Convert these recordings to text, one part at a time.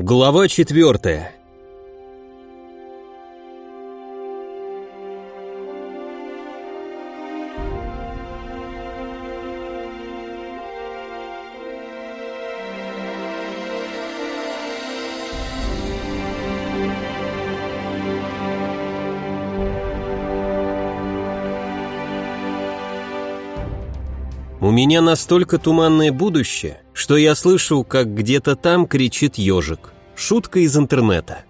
Глава четвертая. У меня настолько туманное будущее, что я слышу, как где-то там кричит ежик. Шутка из интернета.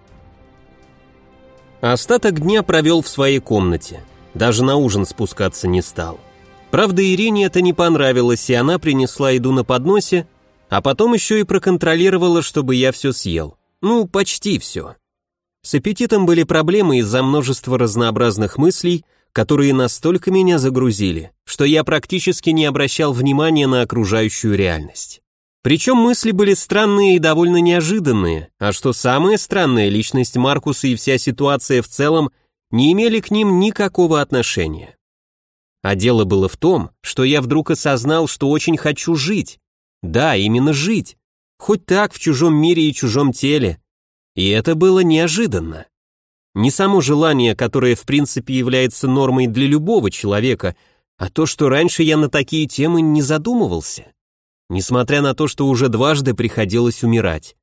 Остаток дня провел в своей комнате. Даже на ужин спускаться не стал. Правда, Ирине это не понравилось, и она принесла еду на подносе, а потом еще и проконтролировала, чтобы я все съел. Ну, почти все. С аппетитом были проблемы из-за множества разнообразных мыслей, которые настолько меня загрузили, что я практически не обращал внимания на окружающую реальность. Причем мысли были странные и довольно неожиданные, а что самое странное, личность Маркуса и вся ситуация в целом не имели к ним никакого отношения. А дело было в том, что я вдруг осознал, что очень хочу жить. Да, именно жить. Хоть так, в чужом мире и чужом теле. И это было неожиданно. Не само желание, которое в принципе является нормой для любого человека, а то, что раньше я на такие темы не задумывался. Несмотря на то, что уже дважды приходилось умирать.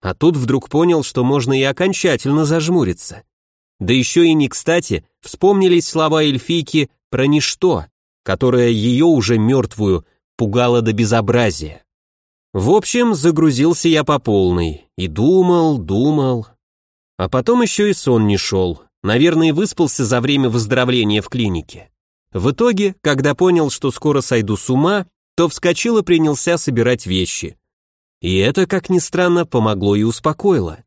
А тут вдруг понял, что можно и окончательно зажмуриться. Да еще и не кстати вспомнились слова эльфийки про ничто, которое ее уже мертвую пугало до безобразия. В общем, загрузился я по полной и думал, думал, а потом еще и сон не шел. Наверное, выспался за время выздоровления в клинике. В итоге, когда понял, что скоро сойду с ума, то вскочил и принялся собирать вещи. И это, как ни странно, помогло и успокоило.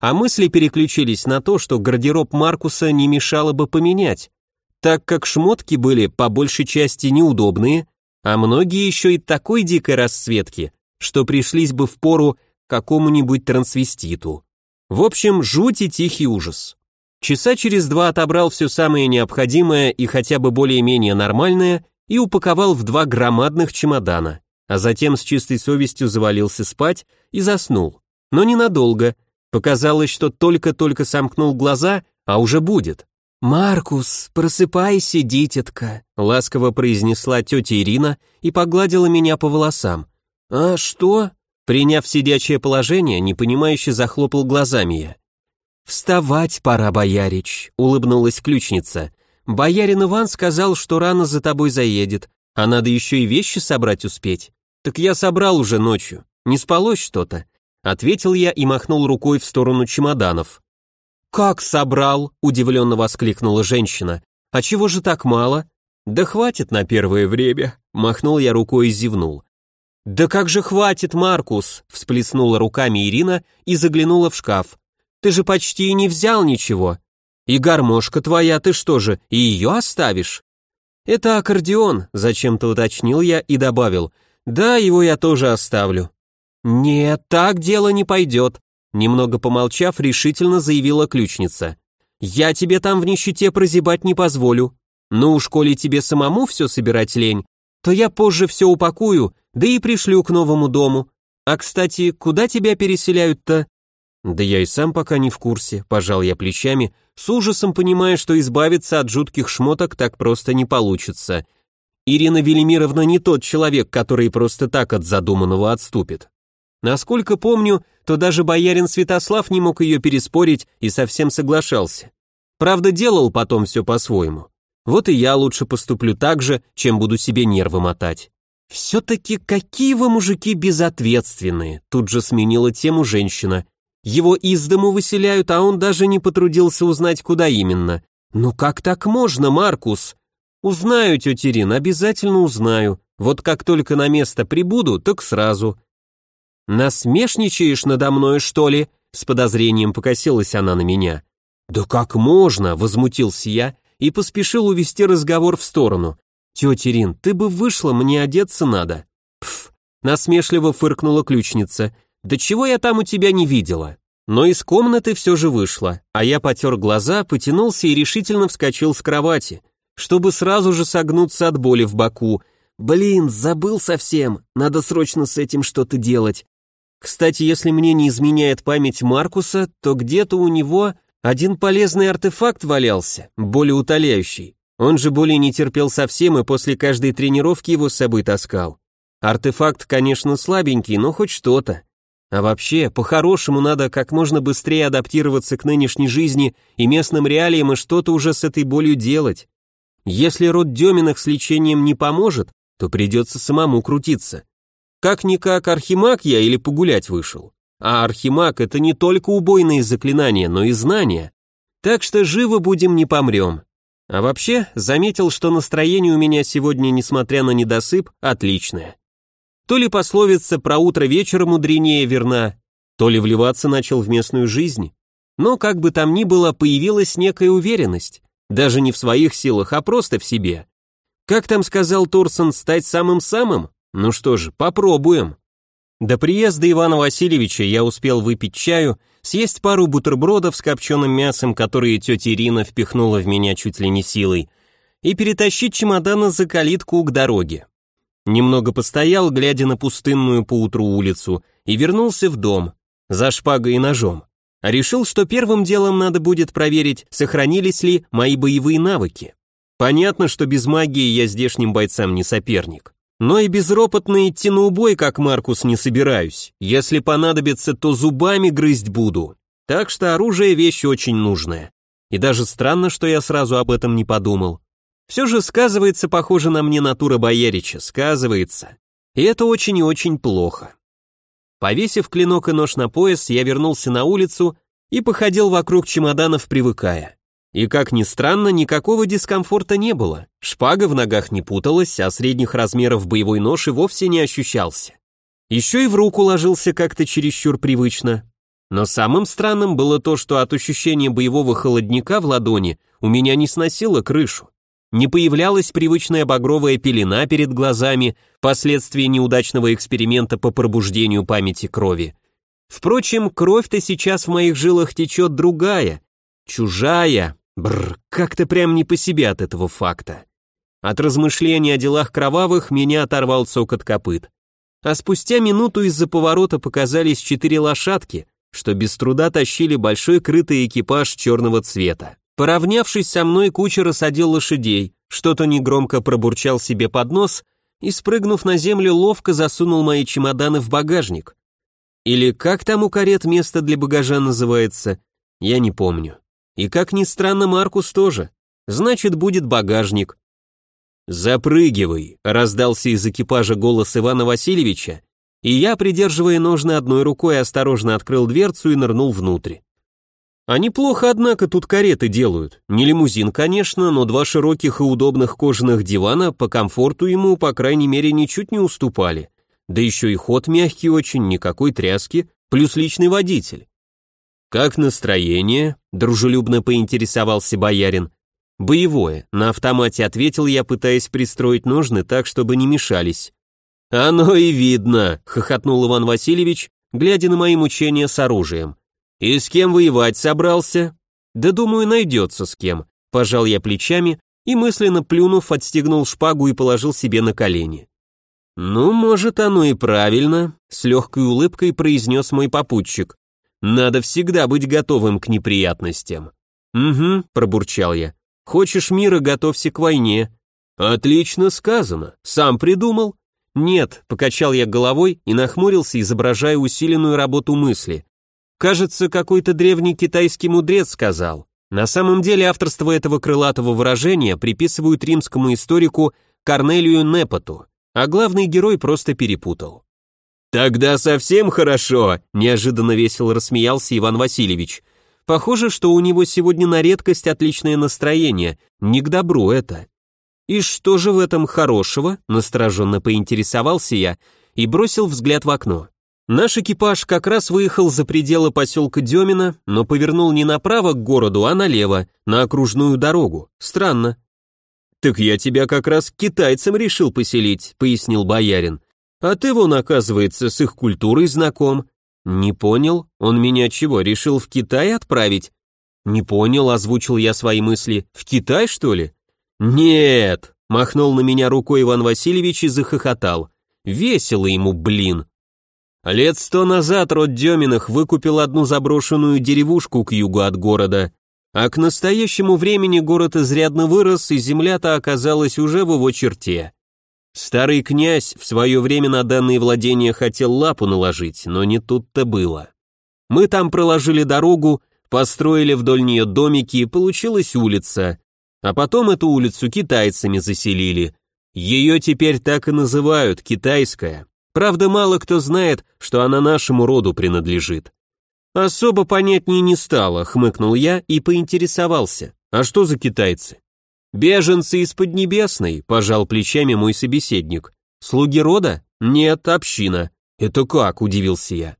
А мысли переключились на то, что гардероб Маркуса не мешало бы поменять, так как шмотки были по большей части неудобные, а многие еще и такой дикой расцветки, что пришлись бы в пору какому-нибудь трансвеститу. В общем, жуть и тихий ужас. Часа через два отобрал все самое необходимое и хотя бы более-менее нормальное и упаковал в два громадных чемодана, а затем с чистой совестью завалился спать и заснул. Но ненадолго. Показалось, что только-только сомкнул глаза, а уже будет. «Маркус, просыпайся, дитятка», — ласково произнесла тетя Ирина и погладила меня по волосам. «А что?» Приняв сидячее положение, непонимающе захлопал глазами я. «Вставать пора, боярич», — улыбнулась ключница. «Боярин Иван сказал, что рано за тобой заедет, а надо еще и вещи собрать успеть. Так я собрал уже ночью, не спалось что-то», — ответил я и махнул рукой в сторону чемоданов. «Как собрал?» — удивленно воскликнула женщина. «А чего же так мало?» «Да хватит на первое время», — махнул я рукой и зевнул. «Да как же хватит, Маркус!» – всплеснула руками Ирина и заглянула в шкаф. «Ты же почти и не взял ничего. И гармошка твоя, ты что же, и ее оставишь?» «Это аккордеон», – зачем-то уточнил я и добавил. «Да, его я тоже оставлю». «Нет, так дело не пойдет», – немного помолчав, решительно заявила ключница. «Я тебе там в нищете прозябать не позволю. Ну уж коли тебе самому все собирать лень, то я позже все упакую да и пришлю к новому дому. А, кстати, куда тебя переселяют-то?» «Да я и сам пока не в курсе», – пожал я плечами, с ужасом понимая, что избавиться от жутких шмоток так просто не получится. Ирина Велимировна не тот человек, который просто так от задуманного отступит. Насколько помню, то даже боярин Святослав не мог ее переспорить и совсем соглашался. Правда, делал потом все по-своему. Вот и я лучше поступлю так же, чем буду себе нервы мотать. «Все-таки какие вы мужики безответственные!» Тут же сменила тему женщина. «Его из дому выселяют, а он даже не потрудился узнать, куда именно. Ну как так можно, Маркус?» «Узнаю, тетя Ирина, обязательно узнаю. Вот как только на место прибуду, так сразу». «Насмешничаешь надо мной, что ли?» С подозрением покосилась она на меня. «Да как можно?» — возмутился я и поспешил увести разговор в сторону. «Тетя Рин, ты бы вышла, мне одеться надо». «Пф», насмешливо фыркнула ключница. «Да чего я там у тебя не видела?» Но из комнаты все же вышла, а я потер глаза, потянулся и решительно вскочил с кровати, чтобы сразу же согнуться от боли в боку. «Блин, забыл совсем, надо срочно с этим что-то делать». Кстати, если мне не изменяет память Маркуса, то где-то у него один полезный артефакт валялся, более утоляющий. Он же более не терпел совсем и после каждой тренировки его с собой таскал. Артефакт, конечно, слабенький, но хоть что-то. А вообще, по-хорошему надо как можно быстрее адаптироваться к нынешней жизни и местным реалиям и что-то уже с этой болью делать. Если род Деминых с лечением не поможет, то придется самому крутиться. Как-никак архимаг я или погулять вышел. А архимаг это не только убойные заклинания, но и знания. Так что живо будем, не помрем. А вообще, заметил, что настроение у меня сегодня, несмотря на недосып, отличное. То ли пословица про утро вечера мудренее верна, то ли вливаться начал в местную жизнь. Но как бы там ни было, появилась некая уверенность, даже не в своих силах, а просто в себе. Как там сказал Торсон, стать самым-самым? Ну что же, попробуем. До приезда Ивана Васильевича я успел выпить чаю, съесть пару бутербродов с копченым мясом, которые тетя Ирина впихнула в меня чуть ли не силой, и перетащить чемоданы за калитку к дороге. Немного постоял, глядя на пустынную поутру улицу, и вернулся в дом, за шпагой и ножом. Решил, что первым делом надо будет проверить, сохранились ли мои боевые навыки. Понятно, что без магии я здешним бойцам не соперник. Но и безропотно идти на убой, как Маркус, не собираюсь. Если понадобится, то зубами грызть буду. Так что оружие вещь очень нужная. И даже странно, что я сразу об этом не подумал. Все же сказывается, похоже на мне натура боярича, сказывается. И это очень и очень плохо. Повесив клинок и нож на пояс, я вернулся на улицу и походил вокруг чемоданов, привыкая. И как ни странно, никакого дискомфорта не было. Шпага в ногах не путалась, а средних размеров боевой нож и вовсе не ощущался. Еще и в руку ложился как-то чересчур привычно. Но самым странным было то, что от ощущения боевого холодника в ладони у меня не сносило крышу. Не появлялась привычная багровая пелена перед глазами, последствия неудачного эксперимента по пробуждению памяти крови. Впрочем, кровь-то сейчас в моих жилах течет другая, чужая, Бррр, как-то прям не по себе от этого факта. От размышлений о делах кровавых меня оторвал цокот копыт. А спустя минуту из-за поворота показались четыре лошадки, что без труда тащили большой крытый экипаж черного цвета. Поравнявшись со мной, кучер осадил лошадей, что-то негромко пробурчал себе под нос и, спрыгнув на землю, ловко засунул мои чемоданы в багажник. Или как там у карет место для багажа называется, я не помню. И как ни странно, Маркус тоже. Значит, будет багажник. «Запрыгивай», — раздался из экипажа голос Ивана Васильевича, и я, придерживая ножны одной рукой, осторожно открыл дверцу и нырнул внутрь. А неплохо, однако, тут кареты делают. Не лимузин, конечно, но два широких и удобных кожаных дивана по комфорту ему, по крайней мере, ничуть не уступали. Да еще и ход мягкий очень, никакой тряски, плюс личный водитель. «Как настроение?» – дружелюбно поинтересовался боярин. «Боевое», – на автомате ответил я, пытаясь пристроить ножны так, чтобы не мешались. «Оно и видно», – хохотнул Иван Васильевич, глядя на мои мучения с оружием. «И с кем воевать собрался?» «Да думаю, найдется с кем», – пожал я плечами и, мысленно плюнув, отстегнул шпагу и положил себе на колени. «Ну, может, оно и правильно», — с легкой улыбкой произнес мой попутчик. Надо всегда быть готовым к неприятностям. Угу, пробурчал я. Хочешь мира, готовься к войне. Отлично сказано. Сам придумал? Нет, покачал я головой и нахмурился, изображая усиленную работу мысли. Кажется, какой-то древний китайский мудрец сказал. На самом деле авторство этого крылатого выражения приписывают римскому историку Корнелию Непоту, а главный герой просто перепутал. «Тогда совсем хорошо», – неожиданно весело рассмеялся Иван Васильевич. «Похоже, что у него сегодня на редкость отличное настроение, не к добру это». «И что же в этом хорошего?» – настороженно поинтересовался я и бросил взгляд в окно. Наш экипаж как раз выехал за пределы поселка Демина, но повернул не направо к городу, а налево, на окружную дорогу. Странно. «Так я тебя как раз к китайцам решил поселить», — пояснил боярин. А ты вон, оказывается, с их культурой знаком. Не понял, он меня чего, решил в Китай отправить? Не понял, озвучил я свои мысли. В Китай, что ли? Нет, махнул на меня рукой Иван Васильевич и захохотал. Весело ему, блин. Лет сто назад род Деминых выкупил одну заброшенную деревушку к югу от города, а к настоящему времени город изрядно вырос, и земля-то оказалась уже в его черте. Старый князь в свое время на данные владения хотел лапу наложить, но не тут-то было. Мы там проложили дорогу, построили вдоль нее домики, и получилась улица. А потом эту улицу китайцами заселили. Ее теперь так и называют, китайская. Правда, мало кто знает, что она нашему роду принадлежит. Особо понятнее не стало, хмыкнул я и поинтересовался. А что за китайцы? Беженцы из Поднебесной, пожал плечами мой собеседник. Слуги рода? Нет, община. Это как, удивился я.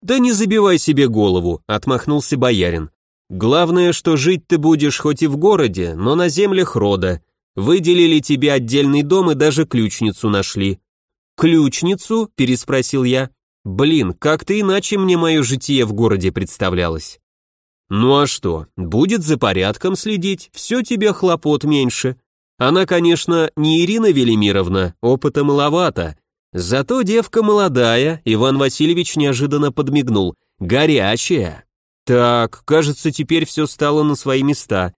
Да не забивай себе голову, отмахнулся боярин. Главное, что жить ты будешь хоть и в городе, но на землях рода. Выделили тебе отдельный дом и даже ключницу нашли. Ключницу? переспросил я. Блин, как-то иначе мне мое житие в городе представлялось. Ну а что, будет за порядком следить, все тебе хлопот меньше. Она, конечно, не Ирина Велимировна, опыта маловато. Зато девка молодая, Иван Васильевич неожиданно подмигнул, горячая. Так, кажется, теперь все стало на свои места.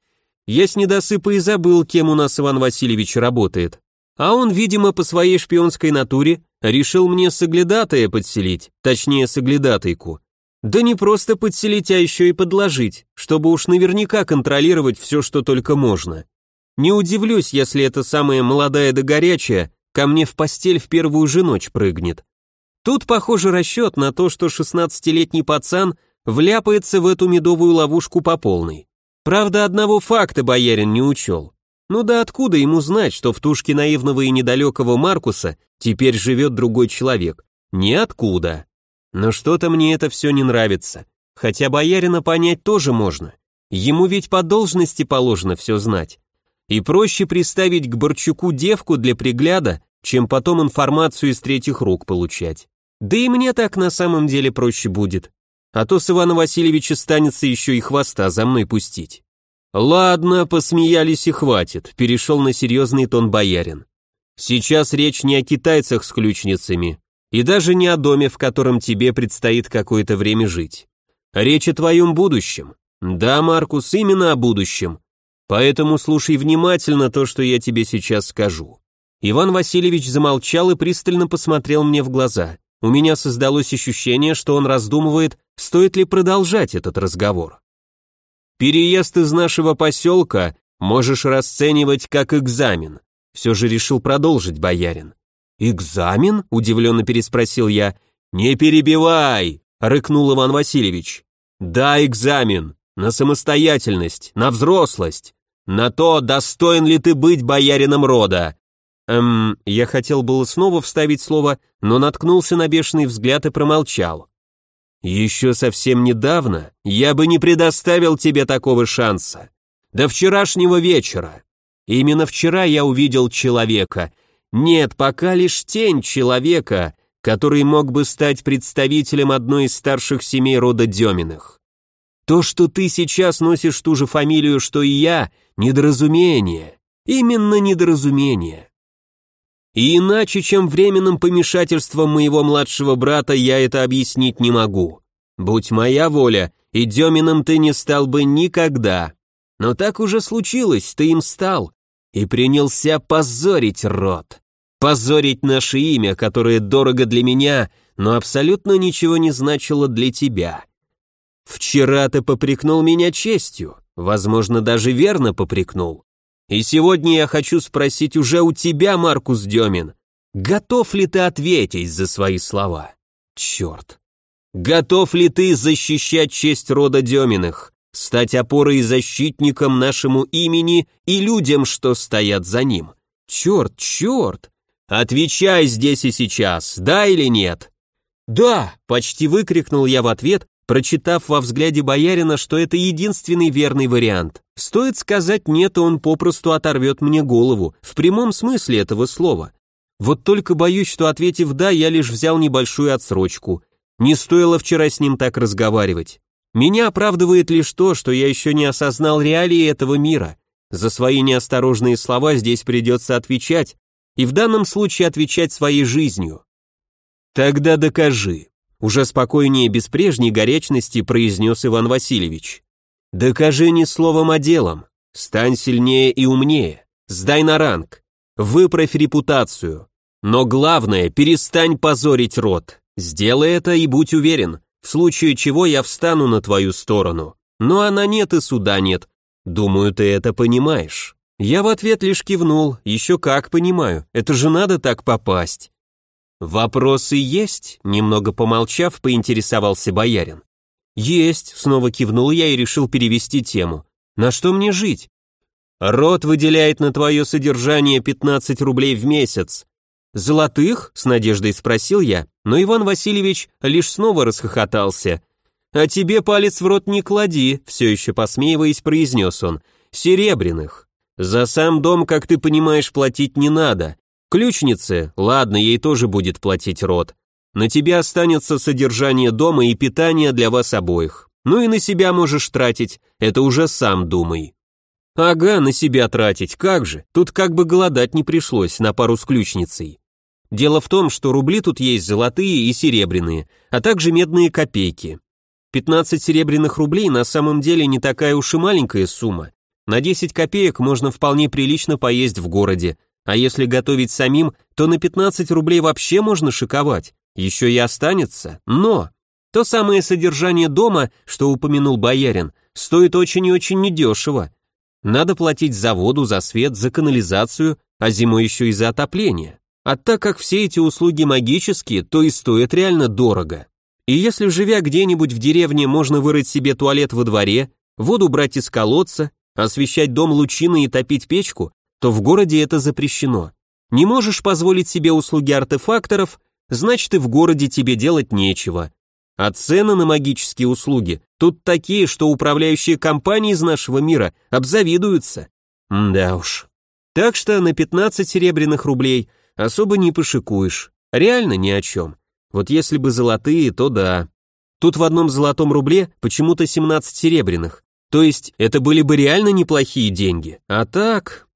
Я с недосыпа и забыл, кем у нас Иван Васильевич работает. А он, видимо, по своей шпионской натуре решил мне соглядатая подселить, точнее соглядатайку. Да не просто подселить, а еще и подложить, чтобы уж наверняка контролировать все, что только можно. Не удивлюсь, если эта самая молодая да горячая ко мне в постель в первую же ночь прыгнет. Тут, похоже, расчет на то, что 16-летний пацан вляпается в эту медовую ловушку по полной. Правда, одного факта боярин не учел. Ну да откуда ему знать, что в тушке наивного и недалекого Маркуса теперь живет другой человек? Ниоткуда. Но что-то мне это все не нравится. Хотя боярина понять тоже можно. Ему ведь по должности положено все знать. И проще приставить к Борчуку девку для пригляда, чем потом информацию из третьих рук получать. Да и мне так на самом деле проще будет. А то с Ивана Васильевича станется еще и хвоста за мной пустить. «Ладно, посмеялись и хватит», — перешел на серьезный тон боярин. «Сейчас речь не о китайцах с ключницами, и даже не о доме, в котором тебе предстоит какое-то время жить. Речь о твоем будущем. Да, Маркус, именно о будущем. Поэтому слушай внимательно то, что я тебе сейчас скажу». Иван Васильевич замолчал и пристально посмотрел мне в глаза. У меня создалось ощущение, что он раздумывает, стоит ли продолжать этот разговор. Переезд из нашего поселка можешь расценивать как экзамен. Все же решил продолжить боярин. Экзамен? Удивленно переспросил я. Не перебивай, рыкнул Иван Васильевич. Да, экзамен. На самостоятельность, на взрослость. На то, достоин ли ты быть боярином рода. Эм, я хотел было снова вставить слово, но наткнулся на бешеный взгляд и промолчал. Еще совсем недавно я бы не предоставил тебе такого шанса. До вчерашнего вечера. Именно вчера я увидел человека. Нет, пока лишь тень человека, который мог бы стать представителем одной из старших семей рода Деминых. То, что ты сейчас носишь ту же фамилию, что и я, недоразумение. Именно недоразумение. И иначе, чем временным помешательством моего младшего брата, я это объяснить не могу. Будь моя воля, и Деминым ты не стал бы никогда. Но так уже случилось, ты им стал. И принялся позорить род. Позорить наше имя, которое дорого для меня, но абсолютно ничего не значило для тебя. Вчера ты попрекнул меня честью, возможно, даже верно попрекнул. И сегодня я хочу спросить уже у тебя, Маркус Демин, готов ли ты ответить за свои слова? Черт. Готов ли ты защищать честь рода Деминых, стать опорой и защитником нашему имени и людям, что стоят за ним? Черт, черт. Отвечай здесь и сейчас, да или нет? Да, почти выкрикнул я в ответ, прочитав во взгляде боярина, что это единственный верный вариант. Стоит сказать «нет», он попросту оторвет мне голову, в прямом смысле этого слова. Вот только боюсь, что ответив «да», я лишь взял небольшую отсрочку. Не стоило вчера с ним так разговаривать. Меня оправдывает лишь то, что я еще не осознал реалии этого мира. За свои неосторожные слова здесь придется отвечать, и в данном случае отвечать своей жизнью. Тогда докажи. Уже спокойнее без прежней горячности произнес Иван Васильевич. Докажи не словом, а делом. Стань сильнее и умнее. Сдай на ранг. Выправь репутацию. Но главное, перестань позорить род. Сделай это и будь уверен, в случае чего я встану на твою сторону. Но она нет и суда нет. Думаю, ты это понимаешь. Я в ответ лишь кивнул, еще как понимаю, это же надо так попасть. Вопросы есть? Немного помолчав, поинтересовался боярин. Есть, снова кивнул я и решил перевести тему. На что мне жить? Род выделяет на твое содержание 15 рублей в месяц. Золотых? С надеждой спросил я, но Иван Васильевич лишь снова расхохотался. А тебе палец в рот не клади, все еще посмеиваясь, произнес он. Серебряных. За сам дом, как ты понимаешь, платить не надо. Ключнице, ладно, ей тоже будет платить род. На тебя останется содержание дома и питание для вас обоих. Ну и на себя можешь тратить, это уже сам думай. Ага, на себя тратить, как же, тут как бы голодать не пришлось на пару с ключницей. Дело в том, что рубли тут есть золотые и серебряные, а также медные копейки. 15 серебряных рублей на самом деле не такая уж и маленькая сумма. На 10 копеек можно вполне прилично поесть в городе, а если готовить самим, то на 15 рублей вообще можно шиковать еще и останется, но то самое содержание дома, что упомянул боярин, стоит очень и очень недешево. Надо платить за воду, за свет, за канализацию, а зимой еще и за отопление. А так как все эти услуги магические, то и стоят реально дорого. И если, живя где-нибудь в деревне, можно вырыть себе туалет во дворе, воду брать из колодца, освещать дом лучиной и топить печку, то в городе это запрещено. Не можешь позволить себе услуги артефакторов, значит и в городе тебе делать нечего. А цены на магические услуги тут такие, что управляющие компании из нашего мира обзавидуются. да уж. Так что на 15 серебряных рублей особо не пошикуешь. Реально ни о чем. Вот если бы золотые, то да. Тут в одном золотом рубле почему-то 17 серебряных. То есть это были бы реально неплохие деньги. А так...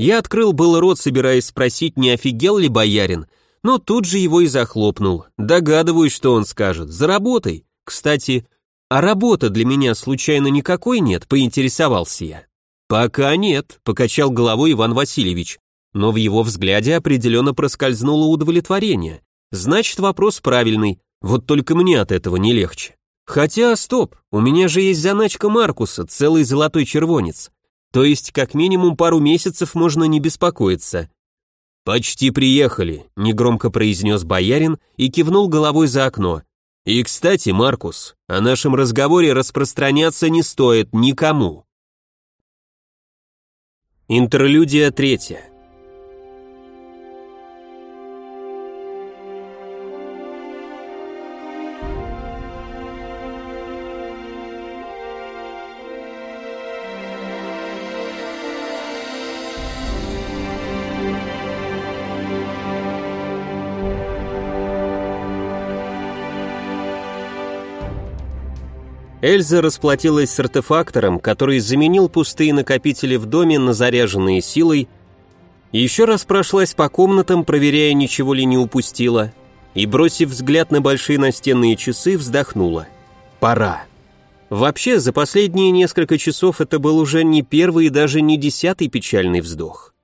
Я открыл был рот, собираясь спросить, не офигел ли боярин, но тут же его и захлопнул. Догадываюсь, что он скажет. Заработай. Кстати, а работа для меня случайно никакой нет, поинтересовался я. Пока нет, покачал головой Иван Васильевич, но в его взгляде определенно проскользнуло удовлетворение. Значит, вопрос правильный, вот только мне от этого не легче. Хотя, стоп, у меня же есть заначка Маркуса, целый золотой червонец. То есть, как минимум пару месяцев можно не беспокоиться. «Почти приехали», — негромко произнес боярин и кивнул головой за окно. «И, кстати, Маркус, о нашем разговоре распространяться не стоит никому». Интерлюдия третья. Эльза расплатилась с артефактором, который заменил пустые накопители в доме на заряженные силой, еще раз прошлась по комнатам, проверяя, ничего ли не упустила, и, бросив взгляд на большие настенные часы, вздохнула. «Пора». Вообще, за последние несколько часов это был уже не первый и даже не десятый печальный вздох.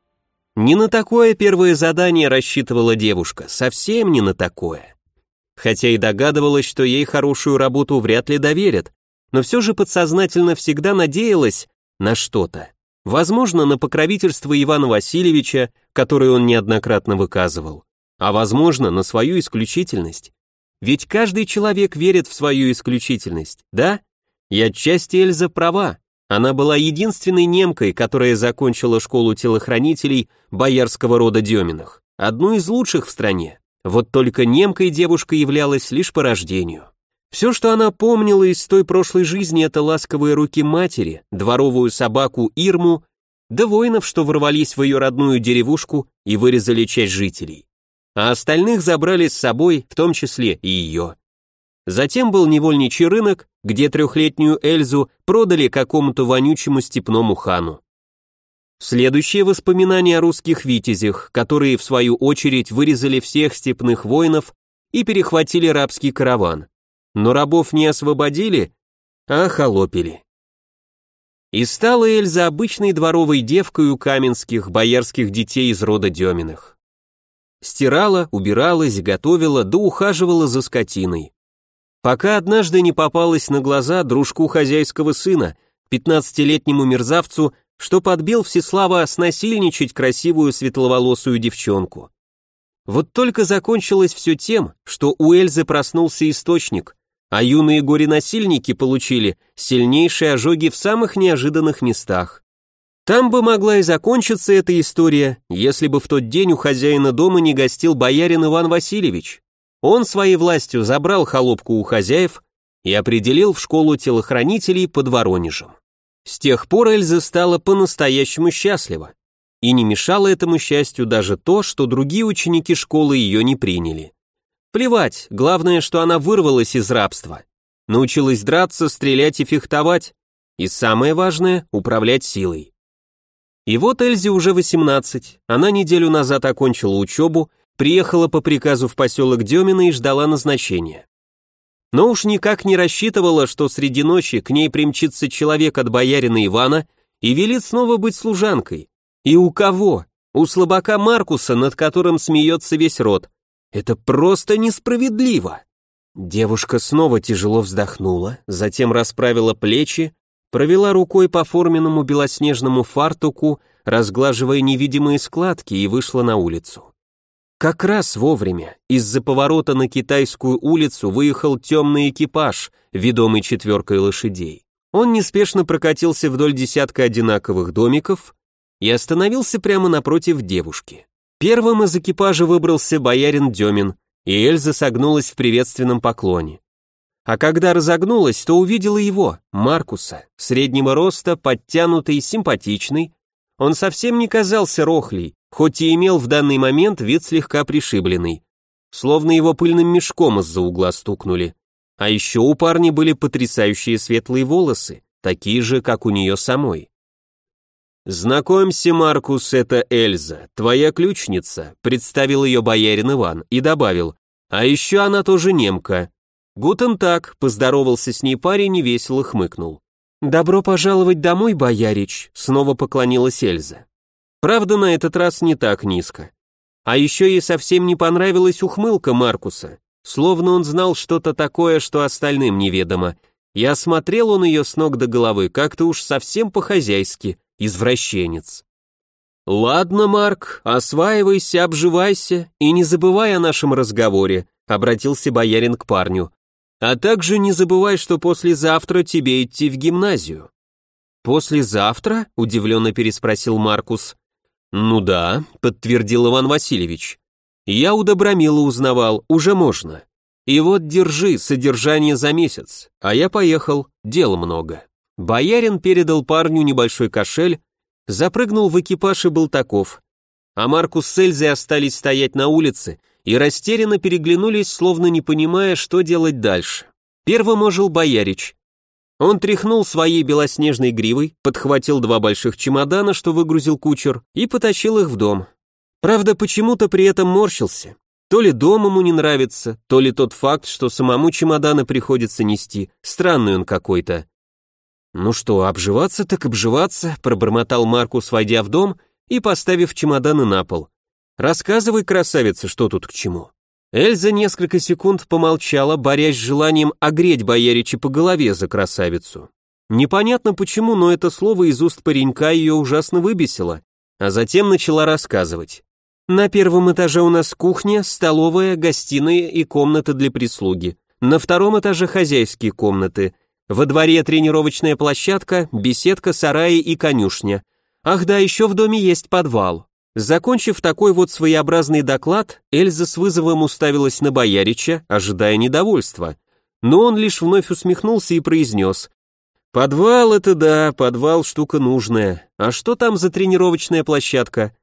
Не на такое первое задание рассчитывала девушка, совсем не на такое. Хотя и догадывалась, что ей хорошую работу вряд ли доверят, но все же подсознательно всегда надеялась на что-то. Возможно, на покровительство Ивана Васильевича, которое он неоднократно выказывал, а возможно, на свою исключительность. Ведь каждый человек верит в свою исключительность, да? И отчасти Эльза права. Она была единственной немкой, которая закончила школу телохранителей боярского рода Деминых, одну из лучших в стране. Вот только немкой девушка являлась лишь по рождению. Все, что она помнила из той прошлой жизни, это ласковые руки матери, дворовую собаку Ирму, да воинов, что ворвались в ее родную деревушку и вырезали часть жителей. А остальных забрали с собой, в том числе и ее. Затем был невольничий рынок, где трехлетнюю Эльзу продали какому-то вонючему степному хану. Следующее воспоминание о русских витязях, которые в свою очередь вырезали всех степных воинов и перехватили рабский караван. Но рабов не освободили, а холопили. И стала Эльза обычной дворовой девкой у каменских боярских детей из рода Деминых. Стирала, убиралась, готовила, да ухаживала за скотиной. Пока однажды не попалась на глаза дружку хозяйского сына, пятнадцатилетнему мерзавцу, что подбил Всеслава снасильничать красивую светловолосую девчонку. Вот только закончилось все тем, что у Эльзы проснулся источник, а юные горе-насильники получили сильнейшие ожоги в самых неожиданных местах. Там бы могла и закончиться эта история, если бы в тот день у хозяина дома не гостил боярин Иван Васильевич. Он своей властью забрал холопку у хозяев и определил в школу телохранителей под Воронежем. С тех пор Эльза стала по-настоящему счастлива. И не мешало этому счастью даже то, что другие ученики школы ее не приняли. Плевать, главное, что она вырвалась из рабства. Научилась драться, стрелять и фехтовать. И самое важное – управлять силой. И вот Эльзе уже 18, она неделю назад окончила учебу, приехала по приказу в поселок Демина и ждала назначения но уж никак не рассчитывала, что среди ночи к ней примчится человек от боярина Ивана и велит снова быть служанкой. И у кого? У слабака Маркуса, над которым смеется весь род. Это просто несправедливо. Девушка снова тяжело вздохнула, затем расправила плечи, провела рукой по форменному белоснежному фартуку, разглаживая невидимые складки и вышла на улицу. Как раз вовремя из-за поворота на Китайскую улицу выехал темный экипаж, ведомый четверкой лошадей. Он неспешно прокатился вдоль десятка одинаковых домиков и остановился прямо напротив девушки. Первым из экипажа выбрался боярин Демин, и Эльза согнулась в приветственном поклоне. А когда разогнулась, то увидела его, Маркуса, среднего роста, подтянутый, симпатичный. Он совсем не казался рохлей, хоть и имел в данный момент вид слегка пришибленный. Словно его пыльным мешком из-за угла стукнули. А еще у парня были потрясающие светлые волосы, такие же, как у нее самой. «Знакомься, Маркус, это Эльза, твоя ключница», представил ее боярин Иван и добавил, «а еще она тоже немка». «Гутен так», поздоровался с ней парень и весело хмыкнул. «Добро пожаловать домой, боярич», снова поклонилась Эльза. Правда, на этот раз не так низко. А еще ей совсем не понравилась ухмылка Маркуса, словно он знал что-то такое, что остальным неведомо. И осмотрел он ее с ног до головы, как-то уж совсем по-хозяйски, извращенец. «Ладно, Марк, осваивайся, обживайся и не забывай о нашем разговоре», обратился боярин к парню. «А также не забывай, что послезавтра тебе идти в гимназию». «Послезавтра?» – удивленно переспросил Маркус. «Ну да», — подтвердил Иван Васильевич. «Я у Добромила узнавал, уже можно. И вот держи, содержание за месяц, а я поехал, дел много». Боярин передал парню небольшой кошель, запрыгнул в экипаж и был таков. А Маркус с Эльзой остались стоять на улице и растерянно переглянулись, словно не понимая, что делать дальше. Первым ожил Боярич. Он тряхнул своей белоснежной гривой, подхватил два больших чемодана, что выгрузил кучер, и потащил их в дом. Правда, почему-то при этом морщился. То ли дом ему не нравится, то ли тот факт, что самому чемоданы приходится нести. Странный он какой-то. «Ну что, обживаться так обживаться», — пробормотал Маркус, войдя в дом и поставив чемоданы на пол. «Рассказывай, красавица, что тут к чему». Эльза несколько секунд помолчала, борясь с желанием огреть боярича по голове за красавицу. Непонятно почему, но это слово из уст паренька ее ужасно выбесило, а затем начала рассказывать. На первом этаже у нас кухня, столовая, гостиная и комната для прислуги. На втором этаже хозяйские комнаты. Во дворе тренировочная площадка, беседка, сараи и конюшня. Ах да, еще в доме есть подвал. Закончив такой вот своеобразный доклад, Эльза с вызовом уставилась на Боярича, ожидая недовольства. Но он лишь вновь усмехнулся и произнес. «Подвал — это да, подвал — штука нужная. А что там за тренировочная площадка?»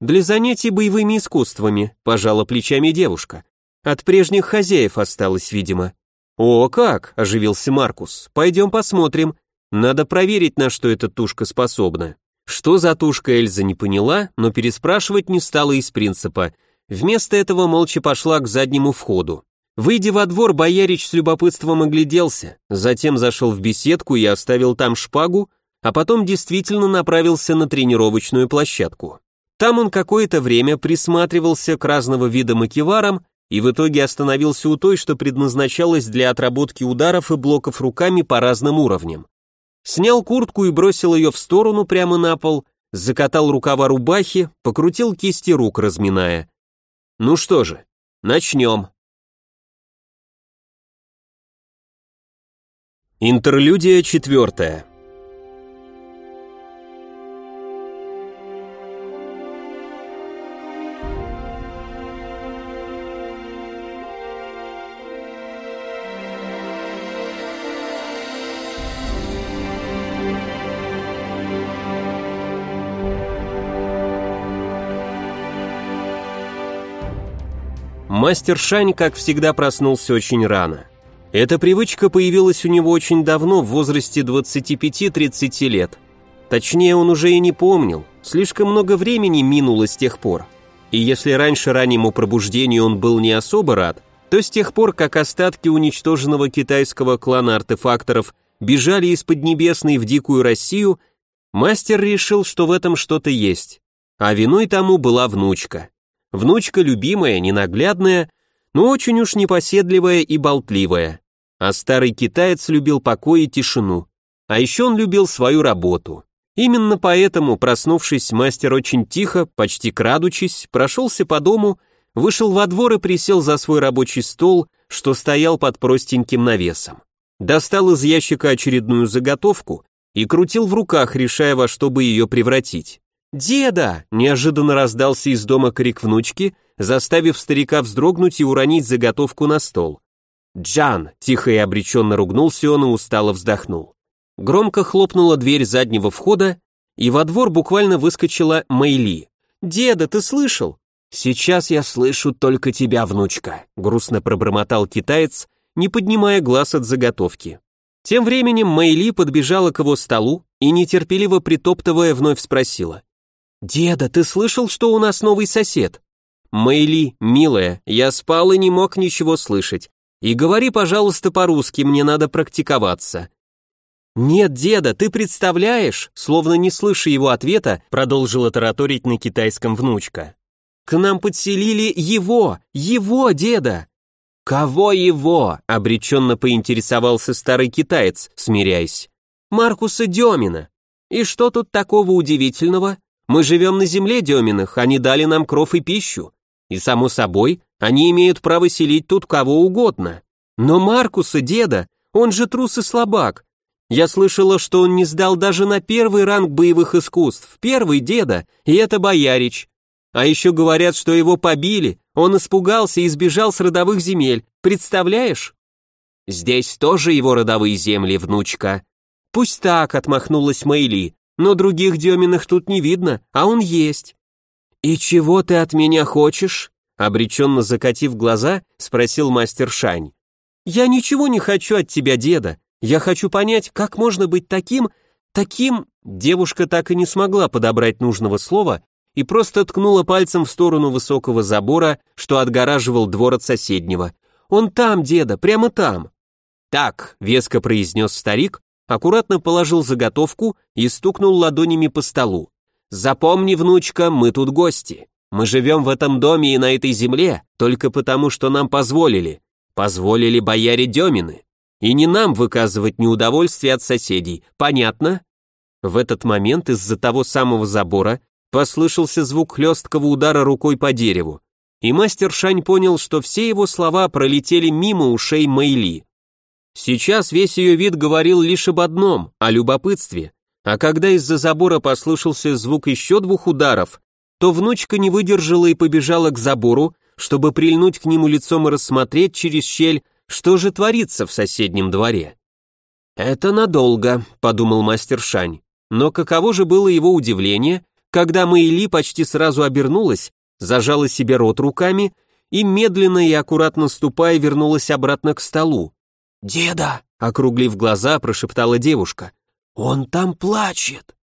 «Для занятий боевыми искусствами», — пожала плечами девушка. «От прежних хозяев осталось, видимо». «О, как!» — оживился Маркус. «Пойдем посмотрим. Надо проверить, на что эта тушка способна». Что за тушка Эльза не поняла, но переспрашивать не стала из принципа. Вместо этого молча пошла к заднему входу. Выйдя во двор, боярич с любопытством огляделся, затем зашел в беседку и оставил там шпагу, а потом действительно направился на тренировочную площадку. Там он какое-то время присматривался к разного вида макеварам и в итоге остановился у той, что предназначалась для отработки ударов и блоков руками по разным уровням. Снял куртку и бросил ее в сторону прямо на пол, закатал рукава рубахи, покрутил кисти рук, разминая. Ну что же, начнем. Интерлюдия четвертая. Мастер Шань, как всегда, проснулся очень рано. Эта привычка появилась у него очень давно, в возрасте 25-30 лет. Точнее, он уже и не помнил, слишком много времени минуло с тех пор. И если раньше раннему пробуждению он был не особо рад, то с тех пор, как остатки уничтоженного китайского клана артефакторов бежали из Поднебесной в дикую Россию, мастер решил, что в этом что-то есть. А виной тому была внучка. Внучка любимая, ненаглядная, но очень уж непоседливая и болтливая. А старый китаец любил покой и тишину. А еще он любил свою работу. Именно поэтому, проснувшись, мастер очень тихо, почти крадучись, прошелся по дому, вышел во двор и присел за свой рабочий стол, что стоял под простеньким навесом. Достал из ящика очередную заготовку и крутил в руках, решая, во что бы ее превратить. «Деда!» – неожиданно раздался из дома крик внучки, заставив старика вздрогнуть и уронить заготовку на стол. «Джан!» – тихо и обреченно ругнулся он и устало вздохнул. Громко хлопнула дверь заднего входа, и во двор буквально выскочила Мэйли. «Деда, ты слышал?» «Сейчас я слышу только тебя, внучка», — грустно пробормотал китаец, не поднимая глаз от заготовки. Тем временем Мэйли подбежала к его столу и, нетерпеливо притоптывая, вновь спросила. «Деда, ты слышал, что у нас новый сосед?» «Мэйли, милая, я спал и не мог ничего слышать. И говори, пожалуйста, по-русски, мне надо практиковаться». «Нет, деда, ты представляешь?» Словно не слыша его ответа, продолжила тараторить на китайском внучка. «К нам подселили его, его деда!» «Кого его?» — обреченно поинтересовался старый китаец, смиряясь. «Маркуса Демина. И что тут такого удивительного? Мы живем на земле Деминых, они дали нам кров и пищу. И, само собой, они имеют право селить тут кого угодно. Но Маркуса, деда, он же трус и слабак. Я слышала, что он не сдал даже на первый ранг боевых искусств, первый деда, и это боярич. А еще говорят, что его побили, он испугался и сбежал с родовых земель, представляешь? Здесь тоже его родовые земли, внучка. Пусть так, отмахнулась Мэйли, но других Деминых тут не видно, а он есть». «И чего ты от меня хочешь?» Обреченно закатив глаза, спросил мастер Шань. «Я ничего не хочу от тебя, деда. Я хочу понять, как можно быть таким, таким...» Девушка так и не смогла подобрать нужного слова и просто ткнула пальцем в сторону высокого забора, что отгораживал двор от соседнего. «Он там, деда, прямо там!» «Так», — веско произнес старик, аккуратно положил заготовку и стукнул ладонями по столу. «Запомни, внучка, мы тут гости. Мы живем в этом доме и на этой земле только потому, что нам позволили. Позволили бояре Демины. И не нам выказывать неудовольствие от соседей, понятно?» В этот момент из-за того самого забора послышался звук хлесткого удара рукой по дереву, и мастер Шань понял, что все его слова пролетели мимо ушей Мэйли. Сейчас весь ее вид говорил лишь об одном, о любопытстве, а когда из-за забора послышался звук еще двух ударов, то внучка не выдержала и побежала к забору, чтобы прильнуть к нему лицом и рассмотреть через щель, что же творится в соседнем дворе. «Это надолго», — подумал мастер Шань, но каково же было его удивление, когда Мэйли почти сразу обернулась, зажала себе рот руками и, медленно и аккуратно ступая, вернулась обратно к столу. «Деда!» — округлив глаза, прошептала девушка. «Он там плачет!»